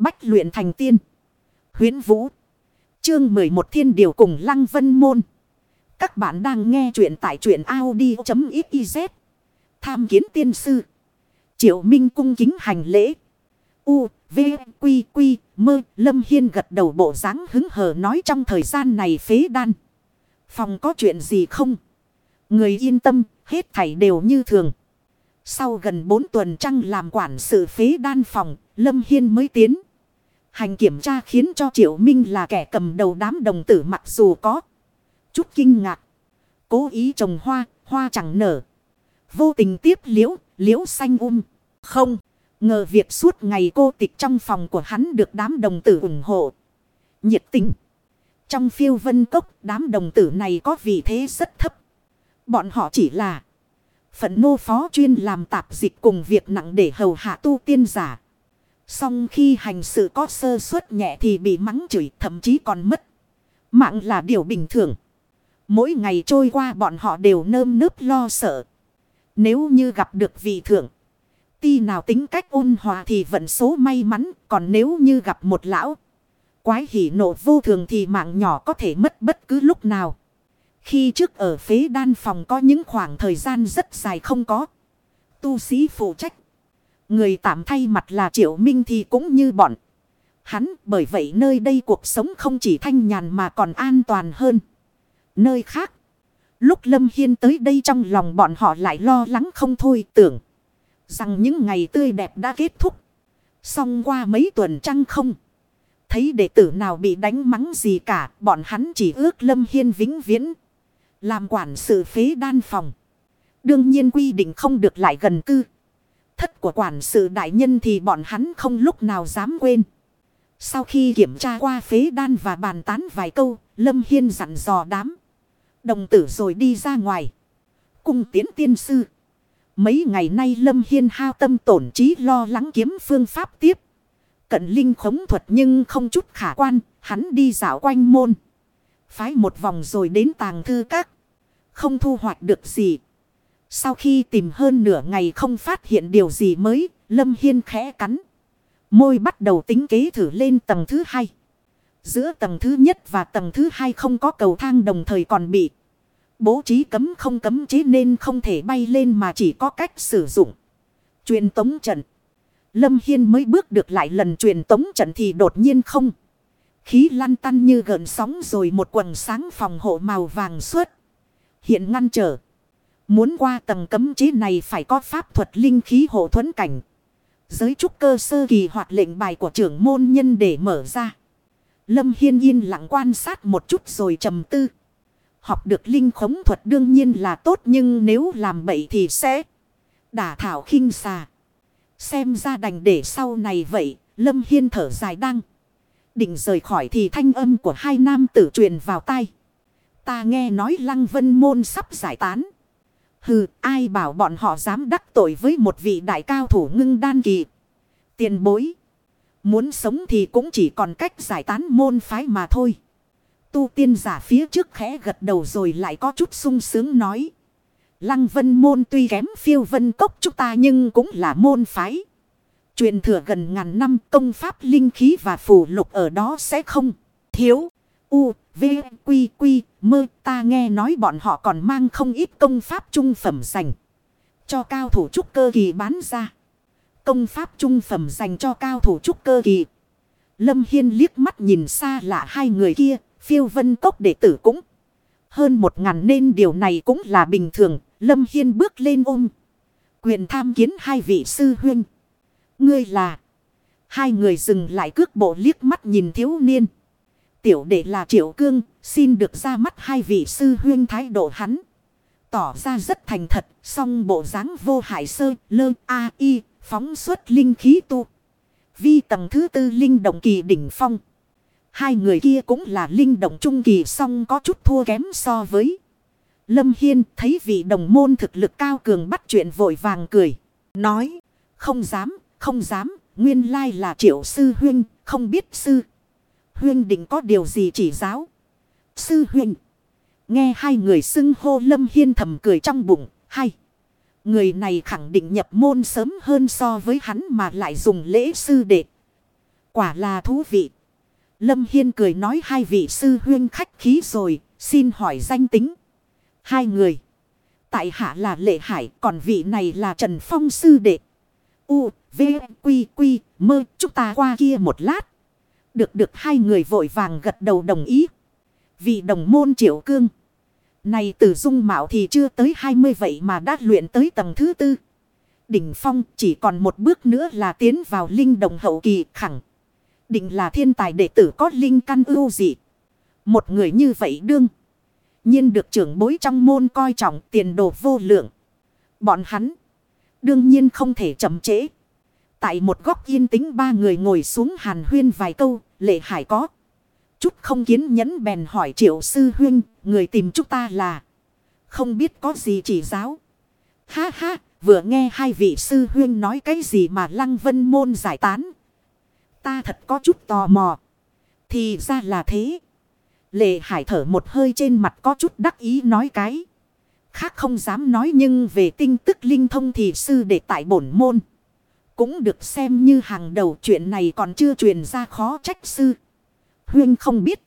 Bách luyện thành tiên. Huyến Vũ. Chương 11 Thiên Điều cùng Lăng Vân Môn. Các bạn đang nghe truyện tại truyện Audi.xyz. Tham kiến tiên sư. Triệu Minh cung kính hành lễ. U, V, Quy, Quy, Mơ, Lâm Hiên gật đầu bộ dáng hứng hờ nói trong thời gian này phế đan. Phòng có chuyện gì không? Người yên tâm, hết thảy đều như thường. Sau gần 4 tuần trăng làm quản sự phế đan phòng, Lâm Hiên mới tiến. Hành kiểm tra khiến cho Triệu Minh là kẻ cầm đầu đám đồng tử mặc dù có chút kinh ngạc. Cố ý trồng hoa, hoa chẳng nở. Vô tình tiếp liễu, liễu xanh um. Không, ngờ việc suốt ngày cô tịch trong phòng của hắn được đám đồng tử ủng hộ. Nhiệt tình. Trong phiêu vân cốc, đám đồng tử này có vị thế rất thấp. Bọn họ chỉ là phận nô phó chuyên làm tạp dịch cùng việc nặng để hầu hạ tu tiên giả. Xong khi hành sự có sơ suất nhẹ thì bị mắng chửi, thậm chí còn mất. Mạng là điều bình thường. Mỗi ngày trôi qua bọn họ đều nơm nớp lo sợ. Nếu như gặp được vị thượng. Ti nào tính cách ôn hòa thì vận số may mắn. Còn nếu như gặp một lão. Quái hỉ nộ vô thường thì mạng nhỏ có thể mất bất cứ lúc nào. Khi trước ở phế đan phòng có những khoảng thời gian rất dài không có. Tu sĩ phụ trách. Người tạm thay mặt là Triệu Minh thì cũng như bọn. Hắn, bởi vậy nơi đây cuộc sống không chỉ thanh nhàn mà còn an toàn hơn. Nơi khác. Lúc Lâm Hiên tới đây trong lòng bọn họ lại lo lắng không thôi, tưởng. Rằng những ngày tươi đẹp đã kết thúc. Xong qua mấy tuần trăng không. Thấy đệ tử nào bị đánh mắng gì cả. Bọn hắn chỉ ước Lâm Hiên vĩnh viễn. Làm quản sự phế đan phòng. Đương nhiên quy định không được lại gần cư. Thất của quản sự đại nhân thì bọn hắn không lúc nào dám quên. Sau khi kiểm tra qua phế đan và bàn tán vài câu, Lâm Hiên dặn dò đám. Đồng tử rồi đi ra ngoài. Cung tiến tiên sư. Mấy ngày nay Lâm Hiên hao tâm tổn trí lo lắng kiếm phương pháp tiếp. Cận linh khống thuật nhưng không chút khả quan, hắn đi dạo quanh môn. Phái một vòng rồi đến tàng thư các. Không thu hoạch được gì. Sau khi tìm hơn nửa ngày không phát hiện điều gì mới, Lâm Hiên khẽ cắn. Môi bắt đầu tính kế thử lên tầng thứ hai. Giữa tầng thứ nhất và tầng thứ hai không có cầu thang đồng thời còn bị bố trí cấm không cấm chế nên không thể bay lên mà chỉ có cách sử dụng. Truyền tống trận. Lâm Hiên mới bước được lại lần truyền tống trận thì đột nhiên không. Khí lăn tăn như gợn sóng rồi một quần sáng phòng hộ màu vàng suốt. Hiện ngăn trở. Muốn qua tầng cấm chế này phải có pháp thuật linh khí hộ thuẫn cảnh. Giới trúc cơ sơ kỳ hoặc lệnh bài của trưởng môn nhân để mở ra. Lâm Hiên yên lặng quan sát một chút rồi trầm tư. Học được linh khống thuật đương nhiên là tốt nhưng nếu làm bậy thì sẽ đả thảo khinh xà. Xem ra đành để sau này vậy, Lâm Hiên thở dài đăng. Định rời khỏi thì thanh âm của hai nam tử truyền vào tai Ta nghe nói lăng vân môn sắp giải tán. Hừ, ai bảo bọn họ dám đắc tội với một vị đại cao thủ ngưng đan kỳ. Tiền bối. Muốn sống thì cũng chỉ còn cách giải tán môn phái mà thôi. Tu tiên giả phía trước khẽ gật đầu rồi lại có chút sung sướng nói. Lăng vân môn tuy kém phiêu vân cốc chúng ta nhưng cũng là môn phái. Truyền thừa gần ngàn năm công pháp linh khí và phù lục ở đó sẽ không thiếu. U, V, Quy, Quy, Mơ ta nghe nói bọn họ còn mang không ít công pháp trung phẩm dành. Cho cao thủ trúc cơ kỳ bán ra. Công pháp trung phẩm dành cho cao thủ trúc cơ kỳ. Lâm Hiên liếc mắt nhìn xa lạ hai người kia. Phiêu vân cốc đệ tử cũng hơn một ngàn nên điều này cũng là bình thường. Lâm Hiên bước lên ôm. Quyền tham kiến hai vị sư huynh. Ngươi là. Hai người dừng lại cước bộ liếc mắt nhìn thiếu niên. Tiểu đệ là Triệu Cương, xin được ra mắt hai vị sư huyên thái độ hắn. Tỏ ra rất thành thật, song bộ dáng vô hại sơ, lơ, a, y, phóng xuất linh khí tu. Vi tầng thứ tư linh động kỳ đỉnh phong. Hai người kia cũng là linh động trung kỳ song có chút thua kém so với. Lâm Hiên thấy vị đồng môn thực lực cao cường bắt chuyện vội vàng cười. Nói, không dám, không dám, nguyên lai là triệu sư huyên, không biết sư. Huyên định có điều gì chỉ giáo. Sư huynh. Nghe hai người xưng hô lâm hiên thầm cười trong bụng. Hay. Người này khẳng định nhập môn sớm hơn so với hắn mà lại dùng lễ sư đệ. Quả là thú vị. Lâm Hiên cười nói hai vị sư huyên khách khí rồi, xin hỏi danh tính. Hai người. Tại hạ là Lệ Hải, còn vị này là Trần Phong sư đệ. U, V, Quy, Quy, mơ, chúng ta qua kia một lát. Được được hai người vội vàng gật đầu đồng ý. vì đồng môn triệu cương. Này từ dung mạo thì chưa tới 20 vậy mà đã luyện tới tầng thứ tư. Đỉnh phong chỉ còn một bước nữa là tiến vào linh đồng hậu kỳ khẳng. Định là thiên tài đệ tử có linh căn ưu dị. Một người như vậy đương. nhiên được trưởng bối trong môn coi trọng tiền đồ vô lượng. Bọn hắn. Đương nhiên không thể chậm trễ. Tại một góc yên tĩnh ba người ngồi xuống hàn huyên vài câu. Lệ hải có. Chút không kiến nhẫn bèn hỏi triệu sư huyên. Người tìm chúng ta là. Không biết có gì chỉ giáo. Ha ha. Vừa nghe hai vị sư huyên nói cái gì mà lăng vân môn giải tán. Ta thật có chút tò mò. Thì ra là thế. Lệ hải thở một hơi trên mặt có chút đắc ý nói cái. Khác không dám nói nhưng về tinh tức linh thông thì sư đệ tại bổn môn. Cũng được xem như hàng đầu chuyện này còn chưa truyền ra khó trách sư. Huyên không biết.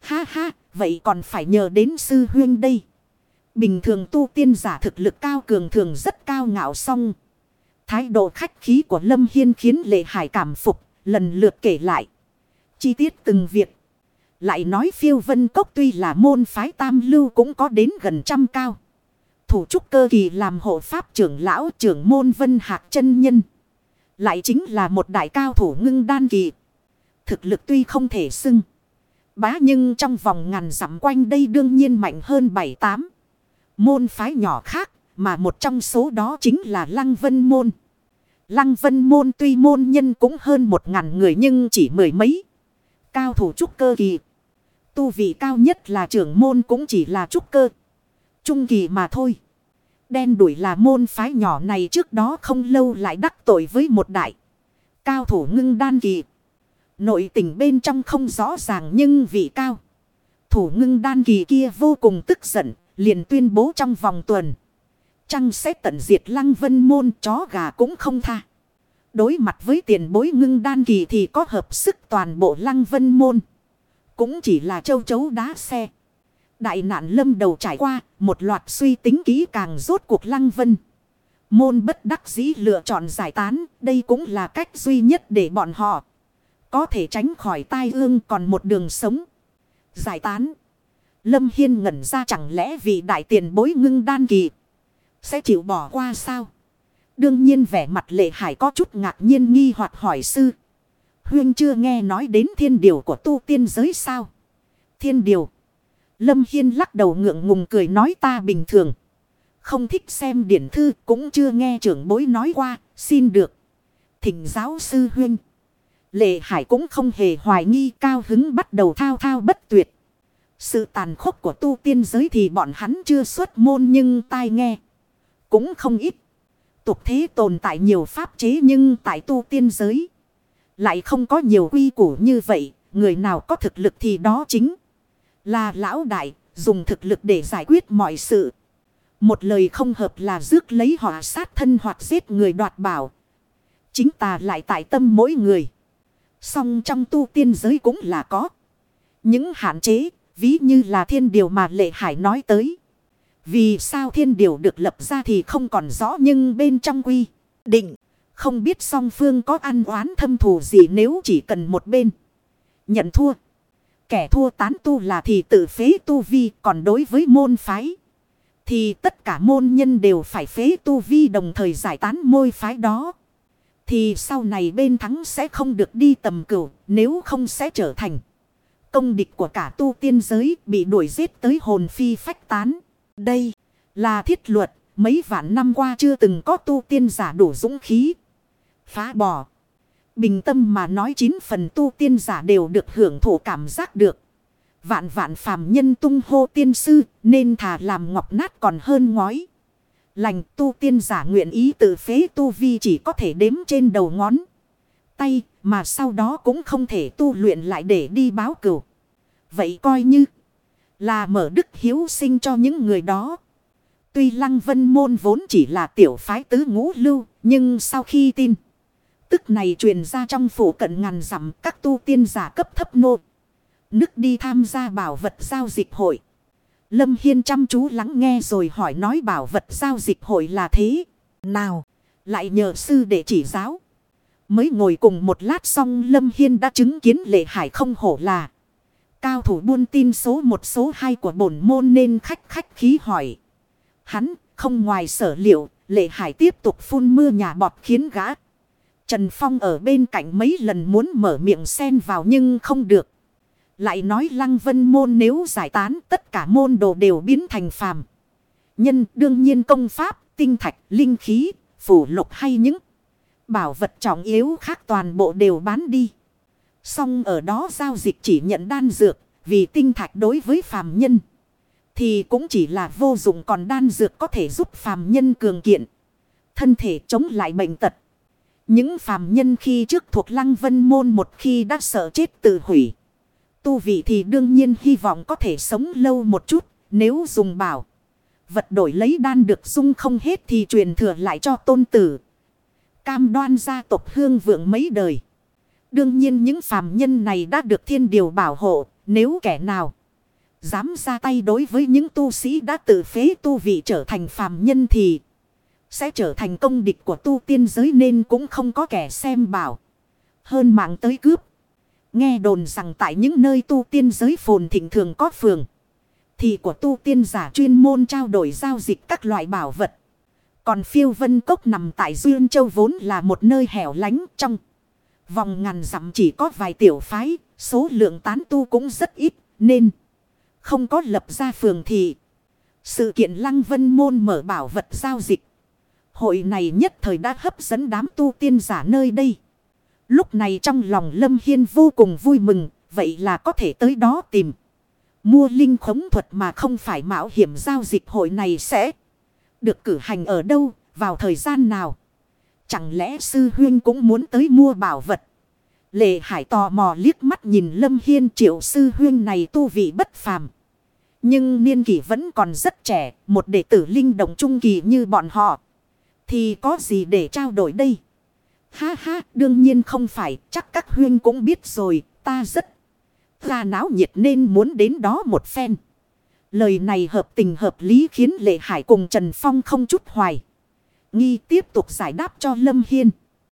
Ha ha, vậy còn phải nhờ đến sư huyên đây. Bình thường tu tiên giả thực lực cao cường thường rất cao ngạo song. Thái độ khách khí của Lâm Hiên khiến Lệ Hải cảm phục, lần lượt kể lại. Chi tiết từng việc. Lại nói phiêu vân cốc tuy là môn phái tam lưu cũng có đến gần trăm cao. Thủ trúc cơ kỳ làm hộ pháp trưởng lão trưởng môn vân hạc chân nhân. Lại chính là một đại cao thủ ngưng đan kỳ. Thực lực tuy không thể xưng. Bá nhưng trong vòng ngàn dặm quanh đây đương nhiên mạnh hơn bảy tám Môn phái nhỏ khác, mà một trong số đó chính là Lăng Vân Môn. Lăng Vân Môn tuy môn nhân cũng hơn một ngàn người nhưng chỉ mười mấy. Cao thủ trúc cơ kỳ. Tu vị cao nhất là trưởng môn cũng chỉ là trúc cơ. Trung kỳ mà thôi. Đen đuổi là môn phái nhỏ này trước đó không lâu lại đắc tội với một đại. Cao thủ ngưng đan kỳ. Nội tình bên trong không rõ ràng nhưng vị cao. Thủ ngưng đan kỳ kia vô cùng tức giận. Liền tuyên bố trong vòng tuần. Trăng sẽ tận diệt lăng vân môn, chó gà cũng không tha. Đối mặt với tiền bối ngưng đan kỳ thì có hợp sức toàn bộ lăng vân môn. Cũng chỉ là châu chấu đá xe. Đại nạn lâm đầu trải qua, một loạt suy tính kỹ càng rốt cuộc lăng vân. Môn bất đắc dĩ lựa chọn giải tán, đây cũng là cách duy nhất để bọn họ có thể tránh khỏi tai ương còn một đường sống. Giải tán. Lâm Hiên ngẩn ra chẳng lẽ vì đại tiền bối ngưng đan kỳ sẽ chịu bỏ qua sao? Đương nhiên vẻ mặt lệ hải có chút ngạc nhiên nghi hoặc hỏi sư. Huyên chưa nghe nói đến thiên điều của tu tiên giới sao? Thiên điều. Lâm Hiên lắc đầu ngượng ngùng cười nói ta bình thường. Không thích xem điển thư, cũng chưa nghe trưởng bối nói qua. Xin được. Thỉnh giáo sư huynh. Lệ Hải cũng không hề hoài nghi cao hứng bắt đầu thao thao bất tuyệt. Sự tàn khốc của tu tiên giới thì bọn hắn chưa xuất môn nhưng tai nghe. Cũng không ít. Tục thế tồn tại nhiều pháp chế nhưng tại tu tiên giới. Lại không có nhiều quy củ như vậy. Người nào có thực lực thì đó chính là lão đại. Dùng thực lực để giải quyết mọi sự. Một lời không hợp là rước lấy họ sát thân hoặc giết người đoạt bảo. Chính ta lại tại tâm mỗi người. Song trong tu tiên giới cũng là có. Những hạn chế, ví như là thiên điều mà Lệ Hải nói tới. Vì sao thiên điều được lập ra thì không còn rõ nhưng bên trong quy định. Không biết song phương có ăn oán thâm thù gì nếu chỉ cần một bên. Nhận thua. Kẻ thua tán tu là thì tự phế tu vi còn đối với môn phái. Thì tất cả môn nhân đều phải phế tu vi đồng thời giải tán môi phái đó. Thì sau này bên thắng sẽ không được đi tầm cửu nếu không sẽ trở thành. Công địch của cả tu tiên giới bị đuổi giết tới hồn phi phách tán. Đây là thiết luật, mấy vạn năm qua chưa từng có tu tiên giả đủ dũng khí. Phá bỏ. Bình tâm mà nói chín phần tu tiên giả đều được hưởng thụ cảm giác được. Vạn vạn phàm nhân tung hô tiên sư nên thà làm ngọc nát còn hơn ngói. Lành tu tiên giả nguyện ý tự phế tu vi chỉ có thể đếm trên đầu ngón. Tay mà sau đó cũng không thể tu luyện lại để đi báo cửu. Vậy coi như là mở đức hiếu sinh cho những người đó. Tuy Lăng Vân Môn vốn chỉ là tiểu phái tứ ngũ lưu, nhưng sau khi tin tức này truyền ra trong phủ cận ngàn dặm các tu tiên giả cấp thấp nô. Nước đi tham gia bảo vật giao dịch hội. Lâm Hiên chăm chú lắng nghe rồi hỏi nói bảo vật giao dịch hội là thế. Nào, lại nhờ sư để chỉ giáo. Mới ngồi cùng một lát xong Lâm Hiên đã chứng kiến lệ hải không hổ là. Cao thủ buôn tin số một số hai của bổn môn nên khách khách khí hỏi. Hắn không ngoài sở liệu, lệ hải tiếp tục phun mưa nhà bọt khiến gã. Trần Phong ở bên cạnh mấy lần muốn mở miệng xen vào nhưng không được. Lại nói lăng vân môn nếu giải tán tất cả môn đồ đều biến thành phàm. Nhân đương nhiên công pháp, tinh thạch, linh khí, phủ lục hay những bảo vật trọng yếu khác toàn bộ đều bán đi. Xong ở đó giao dịch chỉ nhận đan dược, vì tinh thạch đối với phàm nhân. Thì cũng chỉ là vô dụng còn đan dược có thể giúp phàm nhân cường kiện. Thân thể chống lại bệnh tật. Những phàm nhân khi trước thuộc lăng vân môn một khi đã sợ chết tự hủy. Tu vị thì đương nhiên hy vọng có thể sống lâu một chút. Nếu dùng bảo. Vật đổi lấy đan được dung không hết thì truyền thừa lại cho tôn tử. Cam đoan gia tộc hương vượng mấy đời. Đương nhiên những phàm nhân này đã được thiên điều bảo hộ. Nếu kẻ nào dám ra tay đối với những tu sĩ đã tự phế tu vị trở thành phàm nhân thì sẽ trở thành công địch của tu tiên giới nên cũng không có kẻ xem bảo. Hơn mạng tới cướp. Nghe đồn rằng tại những nơi tu tiên giới phồn thịnh thường có phường. Thì của tu tiên giả chuyên môn trao đổi giao dịch các loại bảo vật. Còn phiêu vân cốc nằm tại Duyên Châu vốn là một nơi hẻo lánh trong. Vòng ngàn dặm chỉ có vài tiểu phái, số lượng tán tu cũng rất ít, nên không có lập ra phường thị. Sự kiện lăng vân môn mở bảo vật giao dịch. Hội này nhất thời đã hấp dẫn đám tu tiên giả nơi đây. Lúc này trong lòng Lâm Hiên vô cùng vui mừng, vậy là có thể tới đó tìm. Mua linh khống thuật mà không phải mạo hiểm giao dịch hội này sẽ được cử hành ở đâu, vào thời gian nào. Chẳng lẽ sư huyên cũng muốn tới mua bảo vật. Lệ hải tò mò liếc mắt nhìn Lâm Hiên triệu sư huyên này tu vị bất phàm. Nhưng niên kỷ vẫn còn rất trẻ, một đệ tử linh động trung kỳ như bọn họ. Thì có gì để trao đổi đây? Ha ha, đương nhiên không phải, chắc các huyên cũng biết rồi, ta rất ra náo nhiệt nên muốn đến đó một phen. Lời này hợp tình hợp lý khiến Lệ Hải cùng Trần Phong không chút hoài. Nghi tiếp tục giải đáp cho Lâm Hiên.